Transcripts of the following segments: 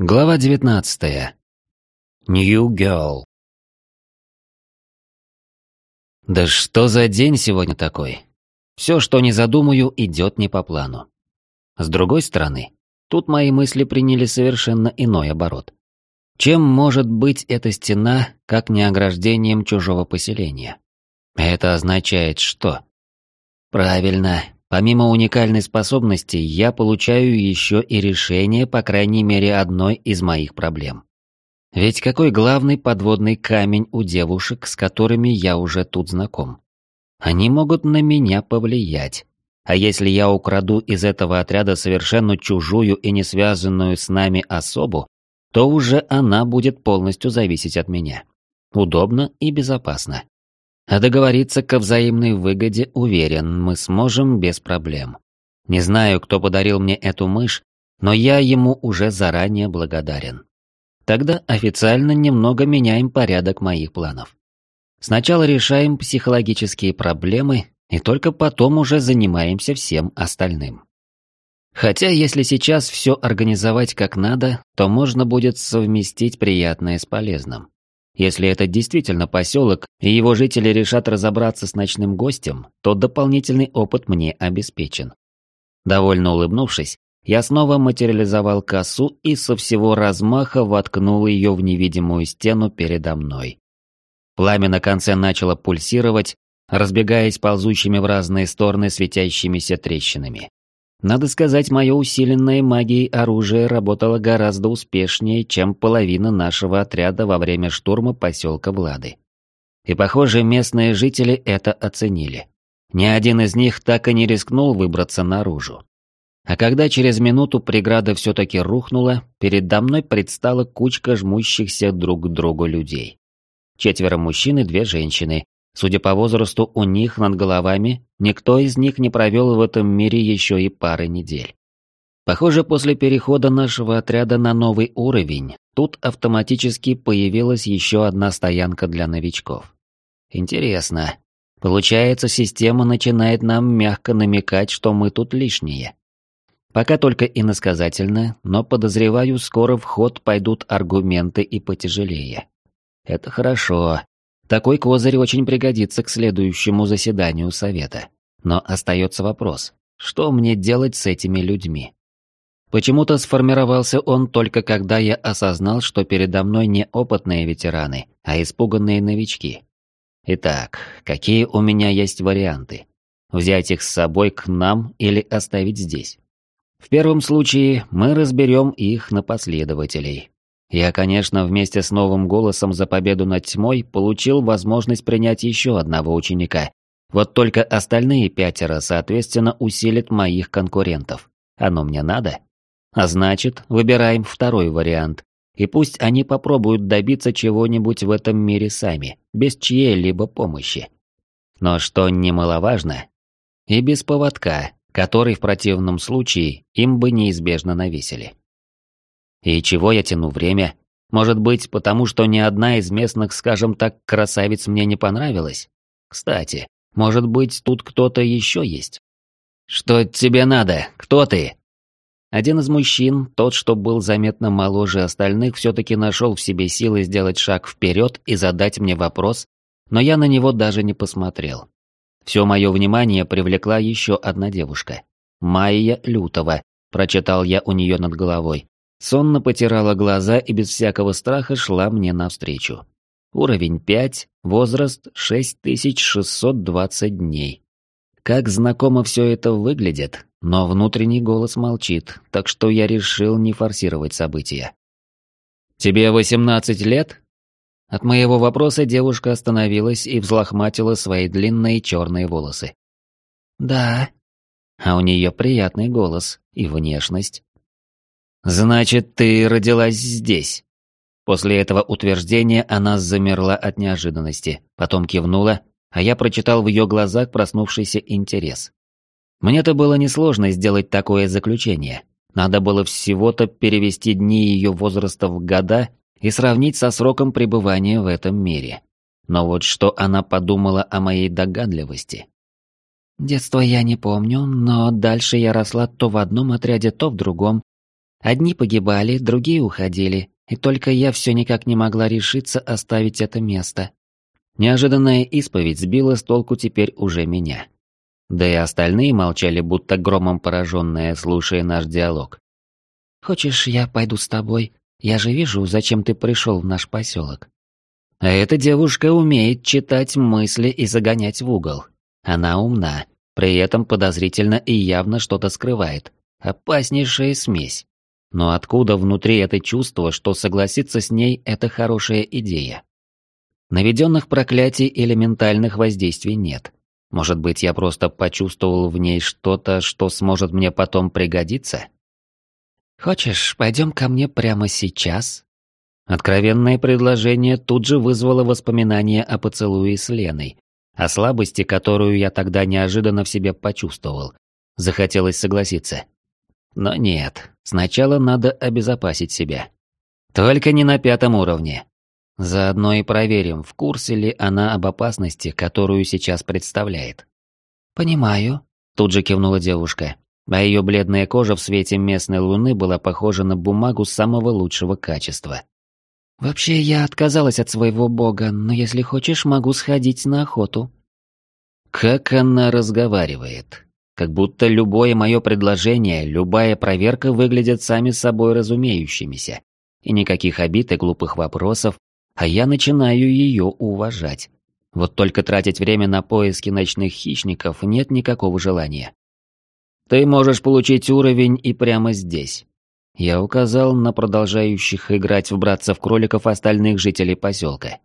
Глава 19. New Girl. Да что за день сегодня такой? Все, что не задумаю, идет не по плану. С другой стороны, тут мои мысли приняли совершенно иной оборот. Чем может быть эта стена, как не ограждением чужого поселения? Это означает что? Правильно, Помимо уникальной способности, я получаю еще и решение, по крайней мере, одной из моих проблем. Ведь какой главный подводный камень у девушек, с которыми я уже тут знаком? Они могут на меня повлиять. А если я украду из этого отряда совершенно чужую и не связанную с нами особу, то уже она будет полностью зависеть от меня. Удобно и безопасно. А договориться ко взаимной выгоде, уверен, мы сможем без проблем. Не знаю, кто подарил мне эту мышь, но я ему уже заранее благодарен. Тогда официально немного меняем порядок моих планов. Сначала решаем психологические проблемы, и только потом уже занимаемся всем остальным. Хотя если сейчас все организовать как надо, то можно будет совместить приятное с полезным. Если это действительно поселок, и его жители решат разобраться с ночным гостем, то дополнительный опыт мне обеспечен. Довольно улыбнувшись, я снова материализовал косу и со всего размаха воткнул ее в невидимую стену передо мной. Пламя на конце начало пульсировать, разбегаясь ползущими в разные стороны светящимися трещинами. Надо сказать, мое усиленное магией оружие работало гораздо успешнее, чем половина нашего отряда во время штурма поселка Влады. И, похоже, местные жители это оценили. Ни один из них так и не рискнул выбраться наружу. А когда через минуту преграда все-таки рухнула, передо мной предстала кучка жмущихся друг к другу людей. Четверо мужчин и две женщины, Судя по возрасту, у них над головами никто из них не провел в этом мире еще и пары недель. Похоже, после перехода нашего отряда на новый уровень, тут автоматически появилась еще одна стоянка для новичков. Интересно. Получается, система начинает нам мягко намекать, что мы тут лишние. Пока только иносказательно, но подозреваю, скоро в ход пойдут аргументы и потяжелее. Это хорошо, такой козырь очень пригодится к следующему заседанию совета. Но остается вопрос, что мне делать с этими людьми? Почему-то сформировался он только когда я осознал, что передо мной не опытные ветераны, а испуганные новички. Итак, какие у меня есть варианты? Взять их с собой к нам или оставить здесь? В первом случае мы разберем их на последователей. Я, конечно, вместе с новым голосом за победу над тьмой получил возможность принять еще одного ученика. Вот только остальные пятеро, соответственно, усилят моих конкурентов. Оно мне надо? А значит, выбираем второй вариант. И пусть они попробуют добиться чего-нибудь в этом мире сами, без чьей-либо помощи. Но что немаловажно, и без поводка, который в противном случае им бы неизбежно навесили. И чего я тяну время? Может быть, потому что ни одна из местных, скажем так, красавиц мне не понравилась? Кстати, может быть, тут кто-то еще есть? Что тебе надо? Кто ты? Один из мужчин, тот, что был заметно моложе остальных, все-таки нашел в себе силы сделать шаг вперед и задать мне вопрос, но я на него даже не посмотрел. Все мое внимание привлекла еще одна девушка. Майя Лютова, прочитал я у нее над головой, Сонно потирала глаза и без всякого страха шла мне навстречу. Уровень 5, возраст 6620 дней. Как знакомо все это выглядит, но внутренний голос молчит, так что я решил не форсировать события. «Тебе 18 лет?» От моего вопроса девушка остановилась и взлохматила свои длинные черные волосы. «Да». А у нее приятный голос и внешность. «Значит, ты родилась здесь?» После этого утверждения она замерла от неожиданности, потом кивнула, а я прочитал в ее глазах проснувшийся интерес. Мне-то было несложно сделать такое заключение. Надо было всего-то перевести дни ее возраста в года и сравнить со сроком пребывания в этом мире. Но вот что она подумала о моей догадливости. Детство я не помню, но дальше я росла то в одном отряде, то в другом, Одни погибали, другие уходили, и только я все никак не могла решиться оставить это место. Неожиданная исповедь сбила с толку теперь уже меня. Да и остальные молчали, будто громом пораженные, слушая наш диалог. «Хочешь, я пойду с тобой? Я же вижу, зачем ты пришел в наш поселок». А эта девушка умеет читать мысли и загонять в угол. Она умна, при этом подозрительно и явно что-то скрывает. Опаснейшая смесь. Но откуда внутри это чувство, что согласиться с ней – это хорошая идея? Наведенных проклятий или ментальных воздействий нет. Может быть, я просто почувствовал в ней что-то, что сможет мне потом пригодиться? «Хочешь, пойдем ко мне прямо сейчас?» Откровенное предложение тут же вызвало воспоминания о поцелуе с Леной, о слабости, которую я тогда неожиданно в себе почувствовал. Захотелось согласиться. Но нет, сначала надо обезопасить себя. Только не на пятом уровне. Заодно и проверим, в курсе ли она об опасности, которую сейчас представляет. «Понимаю», — тут же кивнула девушка, а ее бледная кожа в свете местной луны была похожа на бумагу самого лучшего качества. «Вообще, я отказалась от своего бога, но если хочешь, могу сходить на охоту». Как она разговаривает. Как будто любое мое предложение, любая проверка выглядят сами собой разумеющимися. И никаких обид и глупых вопросов, а я начинаю ее уважать. Вот только тратить время на поиски ночных хищников нет никакого желания. Ты можешь получить уровень и прямо здесь. Я указал на продолжающих играть в братцев-кроликов остальных жителей поселка.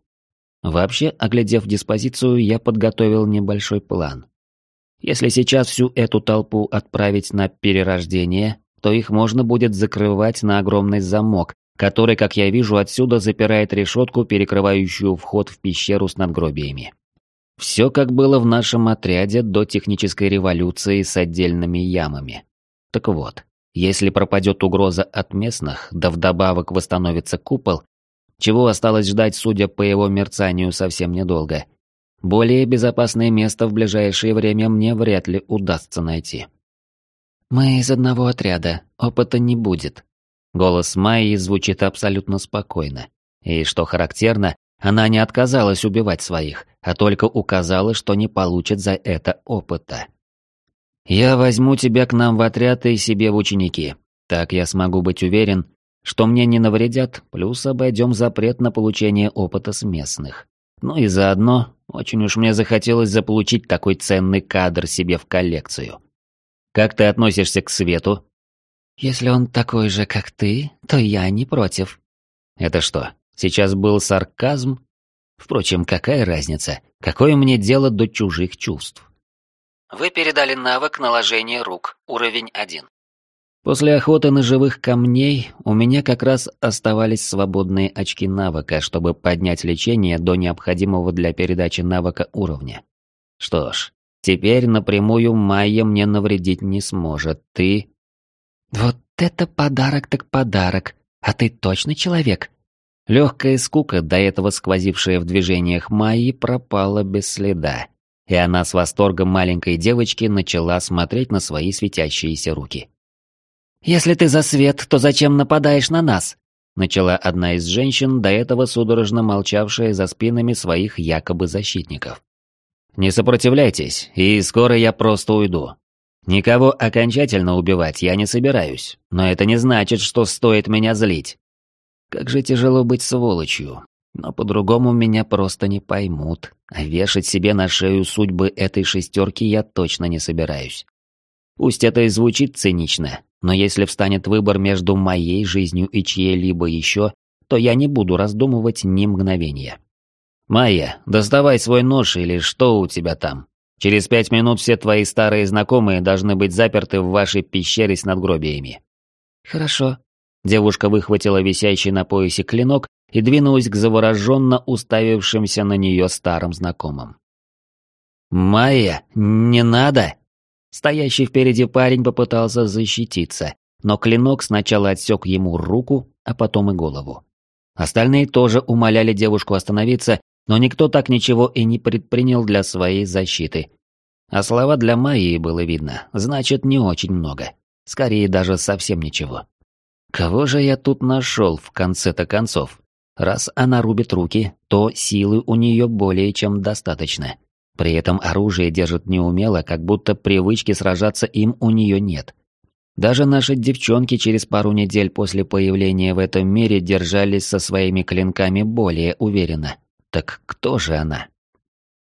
Вообще, оглядев диспозицию, я подготовил небольшой план. Если сейчас всю эту толпу отправить на перерождение, то их можно будет закрывать на огромный замок, который, как я вижу, отсюда запирает решетку, перекрывающую вход в пещеру с надгробиями. Все как было в нашем отряде до технической революции с отдельными ямами. Так вот, если пропадет угроза от местных, да вдобавок восстановится купол, чего осталось ждать, судя по его мерцанию, совсем недолго, более безопасное место в ближайшее время мне вряд ли удастся найти. «Мы из одного отряда, опыта не будет». Голос Майи звучит абсолютно спокойно. И, что характерно, она не отказалась убивать своих, а только указала, что не получит за это опыта. «Я возьму тебя к нам в отряд и себе в ученики. Так я смогу быть уверен, что мне не навредят, плюс обойдем запрет на получение опыта с местных. Ну и заодно, очень уж мне захотелось заполучить такой ценный кадр себе в коллекцию. Как ты относишься к Свету? Если он такой же, как ты, то я не против. Это что, сейчас был сарказм? Впрочем, какая разница? Какое мне дело до чужих чувств? Вы передали навык наложения рук, уровень 1. После охоты на живых камней у меня как раз оставались свободные очки навыка, чтобы поднять лечение до необходимого для передачи навыка уровня. Что ж, теперь напрямую Майя мне навредить не сможет. Ты... Вот это подарок так подарок. А ты точно человек? Легкая скука, до этого сквозившая в движениях Майи, пропала без следа. И она с восторгом маленькой девочки начала смотреть на свои светящиеся руки. «Если ты за свет, то зачем нападаешь на нас?» Начала одна из женщин, до этого судорожно молчавшая за спинами своих якобы защитников. «Не сопротивляйтесь, и скоро я просто уйду. Никого окончательно убивать я не собираюсь, но это не значит, что стоит меня злить. Как же тяжело быть сволочью, но по-другому меня просто не поймут, а вешать себе на шею судьбы этой шестерки я точно не собираюсь. Пусть это и звучит цинично, но если встанет выбор между моей жизнью и чьей-либо еще, то я не буду раздумывать ни мгновения. «Майя, доставай свой нож или что у тебя там. Через пять минут все твои старые знакомые должны быть заперты в вашей пещере с надгробиями». «Хорошо». Девушка выхватила висящий на поясе клинок и двинулась к завороженно уставившимся на нее старым знакомым. «Майя, не надо!» Стоящий впереди парень попытался защититься, но клинок сначала отсек ему руку, а потом и голову. Остальные тоже умоляли девушку остановиться, но никто так ничего и не предпринял для своей защиты. А слова для Майи было видно, значит не очень много. Скорее даже совсем ничего. Кого же я тут нашел в конце-то концов? Раз она рубит руки, то силы у нее более чем достаточно. При этом оружие держит неумело, как будто привычки сражаться им у нее нет. Даже наши девчонки через пару недель после появления в этом мире держались со своими клинками более уверенно. Так кто же она?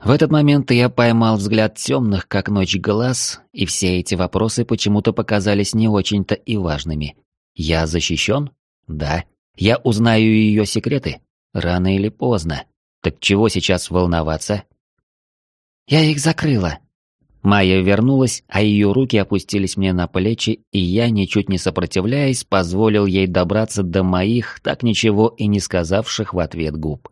В этот момент я поймал взгляд темных, как ночь глаз, и все эти вопросы почему-то показались не очень-то и важными. Я защищен? Да. Я узнаю ее секреты? Рано или поздно. Так чего сейчас волноваться? Я их закрыла. Майя вернулась, а ее руки опустились мне на плечи, и я, ничуть не сопротивляясь, позволил ей добраться до моих, так ничего и не сказавших в ответ губ.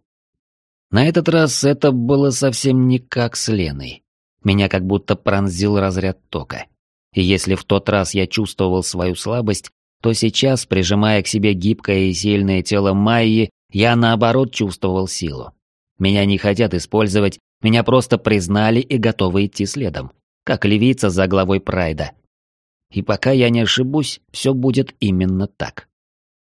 На этот раз это было совсем не как с Леной. Меня как будто пронзил разряд тока. И если в тот раз я чувствовал свою слабость, то сейчас, прижимая к себе гибкое и сильное тело Майи, я наоборот чувствовал силу. Меня не хотят использовать, меня просто признали и готовы идти следом, как левица за главой Прайда. И пока я не ошибусь, все будет именно так.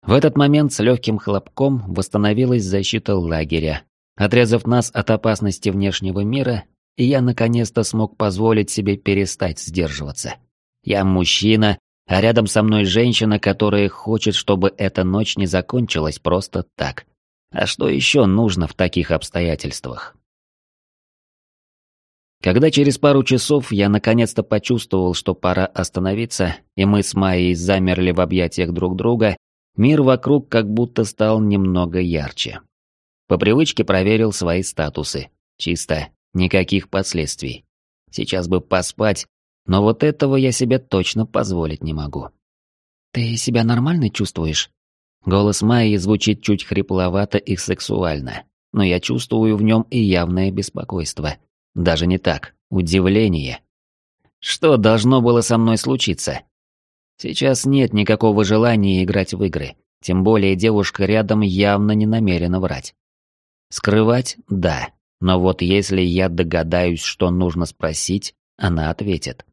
В этот момент с легким хлопком восстановилась защита лагеря, отрезав нас от опасности внешнего мира, и я наконец-то смог позволить себе перестать сдерживаться. Я мужчина, а рядом со мной женщина, которая хочет, чтобы эта ночь не закончилась просто так. А что еще нужно в таких обстоятельствах? Когда через пару часов я наконец-то почувствовал, что пора остановиться, и мы с Майей замерли в объятиях друг друга, мир вокруг как будто стал немного ярче. По привычке проверил свои статусы. Чисто, никаких последствий. Сейчас бы поспать, но вот этого я себе точно позволить не могу. «Ты себя нормально чувствуешь?» Голос Майи звучит чуть хрипловато и сексуально, но я чувствую в нем и явное беспокойство. Даже не так. Удивление. Что должно было со мной случиться? Сейчас нет никакого желания играть в игры. Тем более девушка рядом явно не намерена врать. Скрывать – да. Но вот если я догадаюсь, что нужно спросить, она ответит.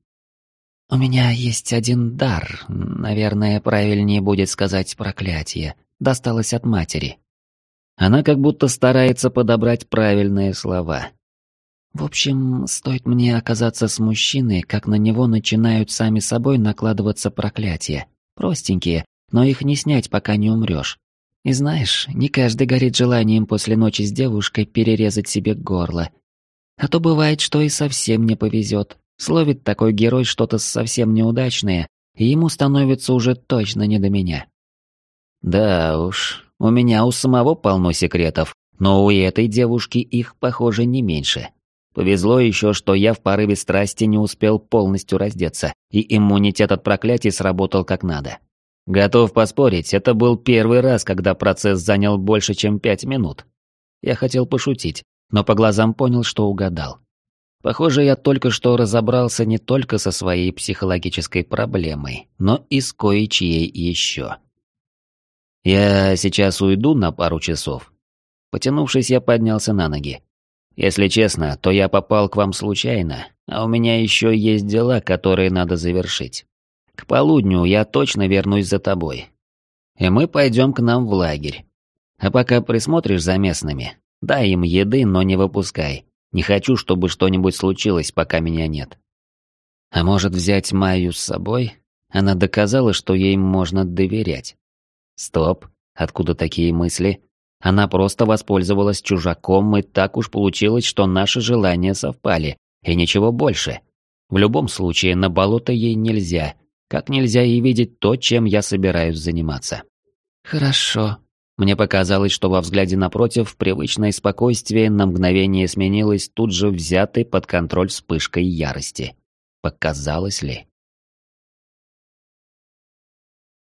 «У меня есть один дар, наверное, правильнее будет сказать проклятие. Досталось от матери». Она как будто старается подобрать правильные слова. В общем, стоит мне оказаться с мужчиной, как на него начинают сами собой накладываться проклятия. Простенькие, но их не снять, пока не умрешь. И знаешь, не каждый горит желанием после ночи с девушкой перерезать себе горло. А то бывает, что и совсем не повезет. Словит такой герой что-то совсем неудачное, и ему становится уже точно не до меня. Да уж, у меня у самого полно секретов, но у этой девушки их, похоже, не меньше. Повезло еще, что я в порыве страсти не успел полностью раздеться, и иммунитет от проклятий сработал как надо. Готов поспорить, это был первый раз, когда процесс занял больше, чем пять минут. Я хотел пошутить, но по глазам понял, что угадал. Похоже, я только что разобрался не только со своей психологической проблемой, но и с кое-чьей еще. Я сейчас уйду на пару часов. Потянувшись, я поднялся на ноги. Если честно, то я попал к вам случайно, а у меня еще есть дела, которые надо завершить. К полудню я точно вернусь за тобой. И мы пойдем к нам в лагерь. А пока присмотришь за местными, дай им еды, но не выпускай. Не хочу, чтобы что-нибудь случилось, пока меня нет. А может взять Майю с собой? Она доказала, что ей можно доверять. Стоп, откуда такие мысли? Она просто воспользовалась чужаком, и так уж получилось, что наши желания совпали, и ничего больше. В любом случае, на болото ей нельзя, как нельзя и видеть то, чем я собираюсь заниматься. «Хорошо». Мне показалось, что во взгляде напротив привычное спокойствие на мгновение сменилось тут же взятой под контроль вспышкой ярости. Показалось ли?